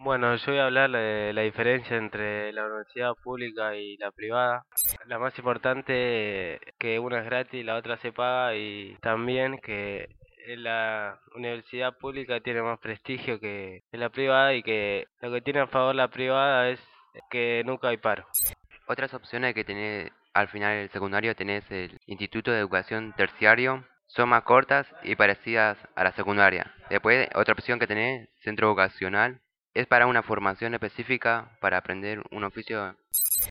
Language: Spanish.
Bueno, yo voy a hablar de la diferencia entre la universidad pública y la privada. La más importante que una es gratis y la otra se paga y también que la universidad pública tiene más prestigio que la privada y que lo que tiene a favor la privada es que nunca hay paro. Otras opciones que tenés al final del secundario tenés el Instituto de Educación Terciario, son más cortas y parecidas a la secundaria. Después, otra opción que tenés, centro vocacional, es para una formación específica para aprender un oficio